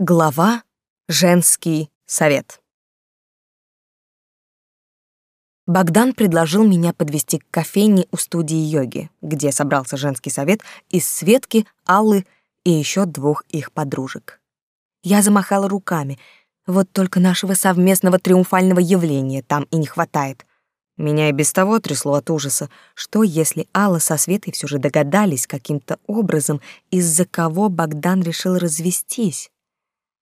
Глава «Женский совет». Богдан предложил меня подвести к кофейне у студии йоги, где собрался женский совет из Светки, Аллы и еще двух их подружек. Я замахала руками. Вот только нашего совместного триумфального явления там и не хватает. Меня и без того трясло от ужаса. Что, если Алла со Светой все же догадались каким-то образом, из-за кого Богдан решил развестись?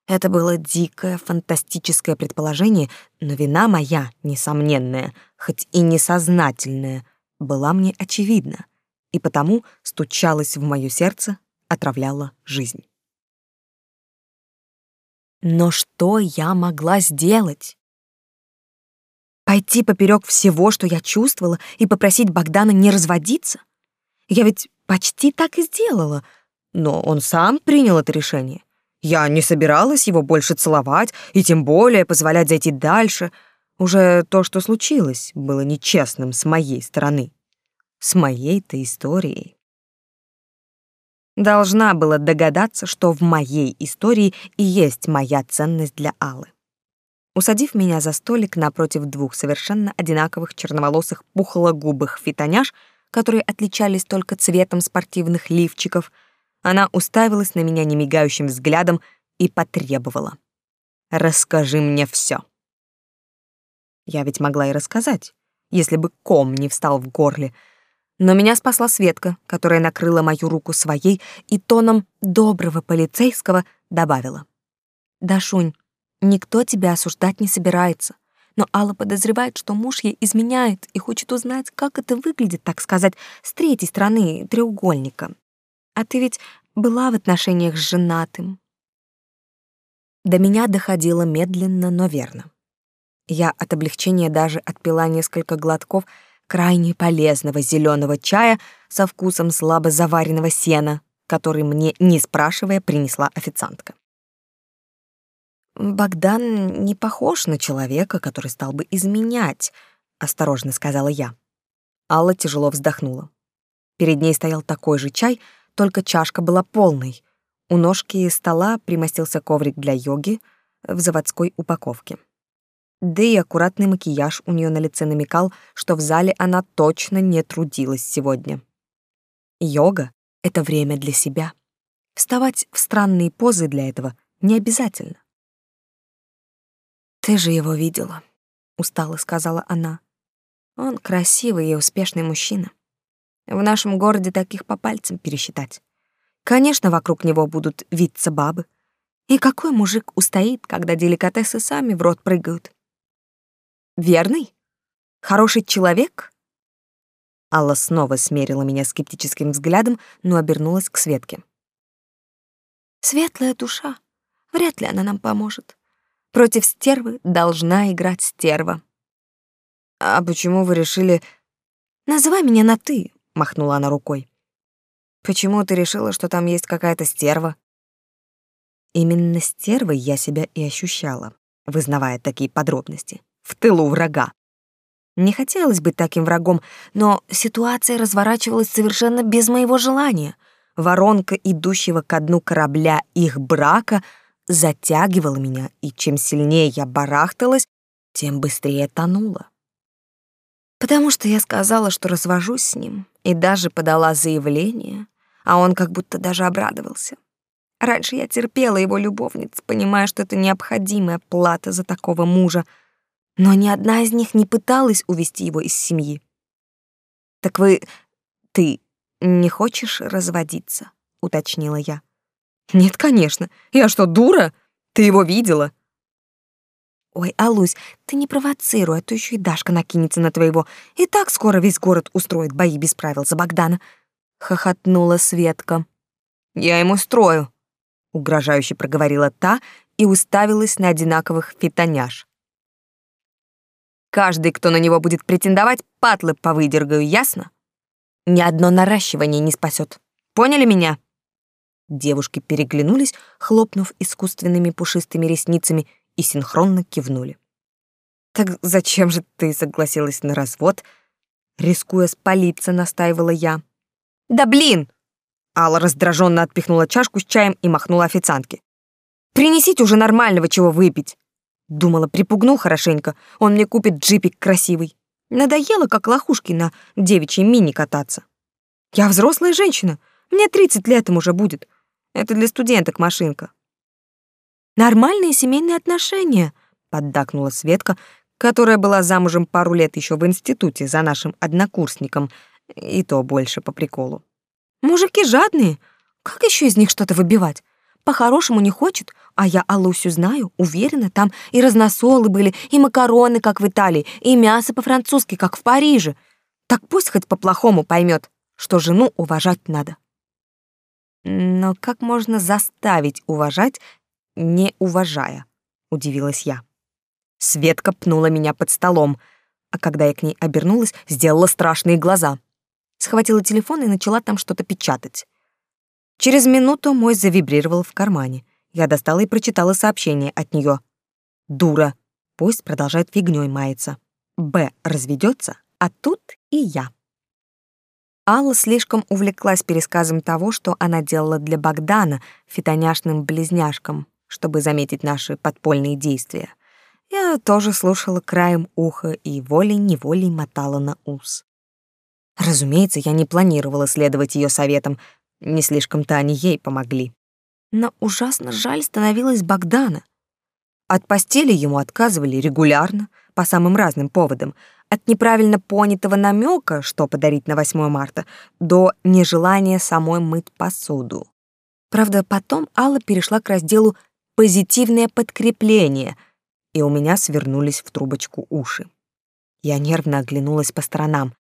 Это было дикое, фантастическое предположение, но вина моя, несомненная, хоть и несознательная, была мне очевидна, и потому стучалась в моё сердце, отравляла жизнь. Но что я могла сделать? Пойти поперек всего, что я чувствовала, и попросить Богдана не разводиться? Я ведь почти так и сделала, но он сам принял это решение. Я не собиралась его больше целовать и тем более позволять зайти дальше. Уже то, что случилось, было нечестным с моей стороны. С моей-то историей. Должна была догадаться, что в моей истории и есть моя ценность для Аллы усадив меня за столик напротив двух совершенно одинаковых черноволосых пухлогубых фитоняш, которые отличались только цветом спортивных лифчиков, она уставилась на меня немигающим взглядом и потребовала. «Расскажи мне все. Я ведь могла и рассказать, если бы ком не встал в горле, но меня спасла Светка, которая накрыла мою руку своей и тоном доброго полицейского добавила. «Дашунь, Никто тебя осуждать не собирается. Но Алла подозревает, что муж ей изменяет и хочет узнать, как это выглядит, так сказать, с третьей стороны треугольника. А ты ведь была в отношениях с женатым. До меня доходило медленно, но верно. Я от облегчения даже отпила несколько глотков крайне полезного зеленого чая со вкусом слабо заваренного сена, который мне, не спрашивая, принесла официантка. Богдан не похож на человека, который стал бы изменять, осторожно сказала я. Алла тяжело вздохнула. Перед ней стоял такой же чай, только чашка была полной. У ножки стола примостился коврик для йоги в заводской упаковке. Да и аккуратный макияж у нее на лице намекал, что в зале она точно не трудилась сегодня. Йога — это время для себя. Вставать в странные позы для этого не обязательно. «Ты же его видела», — устало сказала она. «Он красивый и успешный мужчина. В нашем городе таких по пальцам пересчитать. Конечно, вокруг него будут виться бабы. И какой мужик устоит, когда деликатесы сами в рот прыгают? Верный? Хороший человек?» Алла снова смерила меня скептическим взглядом, но обернулась к Светке. «Светлая душа. Вряд ли она нам поможет. Против стервы должна играть стерва. А почему вы решили... Называй меня на «ты», — махнула она рукой. Почему ты решила, что там есть какая-то стерва? Именно стервой я себя и ощущала, вызнавая такие подробности. В тылу врага. Не хотелось быть таким врагом, но ситуация разворачивалась совершенно без моего желания. Воронка идущего ко дну корабля их брака — затягивала меня, и чем сильнее я барахталась, тем быстрее тонула. Потому что я сказала, что развожусь с ним, и даже подала заявление, а он как будто даже обрадовался. Раньше я терпела его любовниц, понимая, что это необходимая плата за такого мужа, но ни одна из них не пыталась увести его из семьи. «Так вы... ты не хочешь разводиться?» — уточнила я. Нет, конечно. Я что, дура? Ты его видела? Ой, Алусь, ты не провоцируй, а то еще и Дашка накинется на твоего. И так скоро весь город устроит бои без правил за Богдана. Хохотнула Светка. Я ему строю, угрожающе проговорила та и уставилась на одинаковых фитоняш. Каждый, кто на него будет претендовать, патлы повыдергаю, ясно? Ни одно наращивание не спасет. Поняли меня? Девушки переглянулись, хлопнув искусственными пушистыми ресницами, и синхронно кивнули. «Так зачем же ты согласилась на развод?» Рискуя спалиться, настаивала я. «Да блин!» Алла раздраженно отпихнула чашку с чаем и махнула официантке. Принесите уже нормального чего выпить. Думала, припугну хорошенько, он мне купит джипик красивый. Надоело, как лохушки на девичьей мини кататься. Я взрослая женщина, мне 30 лет им уже будет. Это для студенток машинка. Нормальные семейные отношения, поддакнула Светка, которая была замужем пару лет еще в институте за нашим однокурсником, и то больше по приколу. Мужики жадные, как еще из них что-то выбивать? По-хорошему не хочет, а я Алусю знаю, уверена, там и разносолы были, и макароны, как в Италии, и мясо по-французски, как в Париже. Так пусть хоть по-плохому поймет, что жену уважать надо. Но как можно заставить уважать, не уважая? Удивилась я. Светка пнула меня под столом, а когда я к ней обернулась, сделала страшные глаза. Схватила телефон и начала там что-то печатать. Через минуту мой завибрировал в кармане. Я достала и прочитала сообщение от нее. «Дура. Пусть продолжает фигнёй маяться. Б. Разведется, а тут и я». Алла слишком увлеклась пересказом того, что она делала для Богдана, фитоняшным близняшкам, чтобы заметить наши подпольные действия. Я тоже слушала краем уха и волей-неволей мотала на ус. Разумеется, я не планировала следовать ее советам, не слишком-то они ей помогли. Но ужасно жаль становилось Богдана. От постели ему отказывали регулярно, по самым разным поводам, от неправильно понятого намека, что подарить на 8 марта, до нежелания самой мыть посуду. Правда, потом Алла перешла к разделу «позитивное подкрепление», и у меня свернулись в трубочку уши. Я нервно оглянулась по сторонам.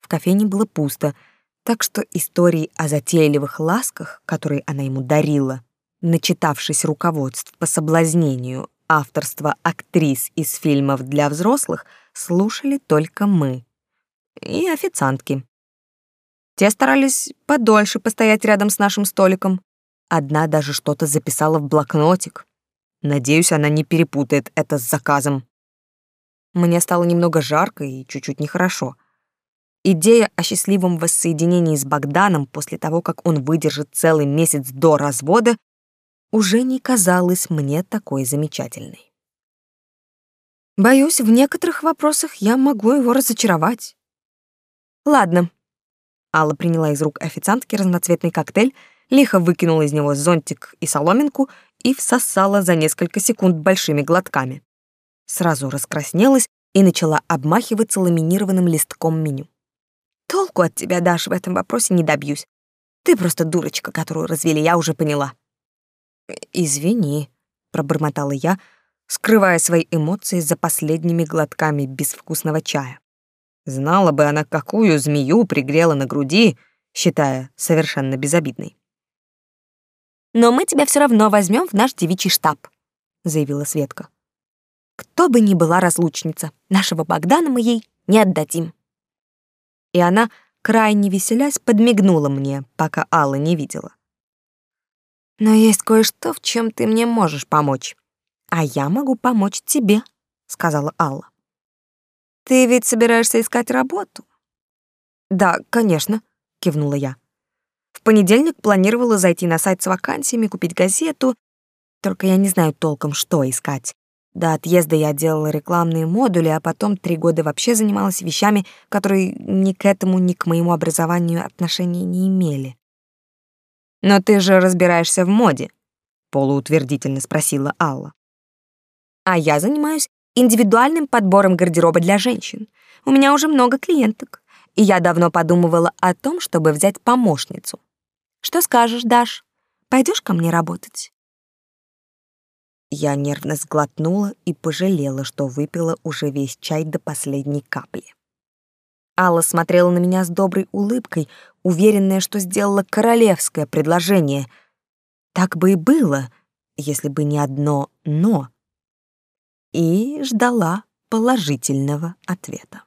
В кофейне было пусто — так что истории о затейливых ласках, которые она ему дарила, начитавшись руководств по соблазнению авторства актрис из фильмов для взрослых, слушали только мы. И официантки. Те старались подольше постоять рядом с нашим столиком. Одна даже что-то записала в блокнотик. Надеюсь, она не перепутает это с заказом. Мне стало немного жарко и чуть-чуть нехорошо. Идея о счастливом воссоединении с Богданом после того, как он выдержит целый месяц до развода, уже не казалась мне такой замечательной. Боюсь, в некоторых вопросах я могу его разочаровать. Ладно. Алла приняла из рук официантки разноцветный коктейль, лихо выкинула из него зонтик и соломинку и всосала за несколько секунд большими глотками. Сразу раскраснелась и начала обмахиваться ламинированным листком меню. Толку от тебя, Даш, в этом вопросе не добьюсь. Ты просто дурочка, которую развели, я уже поняла. Извини, пробормотала я, скрывая свои эмоции за последними глотками безвкусного чая. Знала бы она, какую змею пригрела на груди, считая совершенно безобидной. «Но мы тебя все равно возьмем в наш девичий штаб», — заявила Светка. «Кто бы ни была разлучница, нашего Богдана мы ей не отдадим» и она, крайне веселясь, подмигнула мне, пока Алла не видела. «Но есть кое-что, в чем ты мне можешь помочь. А я могу помочь тебе», — сказала Алла. «Ты ведь собираешься искать работу?» «Да, конечно», — кивнула я. В понедельник планировала зайти на сайт с вакансиями, купить газету, только я не знаю толком, что искать. До отъезда я делала рекламные модули, а потом три года вообще занималась вещами, которые ни к этому, ни к моему образованию отношения не имели. «Но ты же разбираешься в моде», — полуутвердительно спросила Алла. «А я занимаюсь индивидуальным подбором гардероба для женщин. У меня уже много клиенток, и я давно подумывала о том, чтобы взять помощницу. Что скажешь, Даш? Пойдешь ко мне работать?» Я нервно сглотнула и пожалела, что выпила уже весь чай до последней капли. Алла смотрела на меня с доброй улыбкой, уверенная, что сделала королевское предложение. Так бы и было, если бы не одно «но». И ждала положительного ответа.